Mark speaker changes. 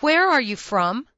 Speaker 1: Where are you from?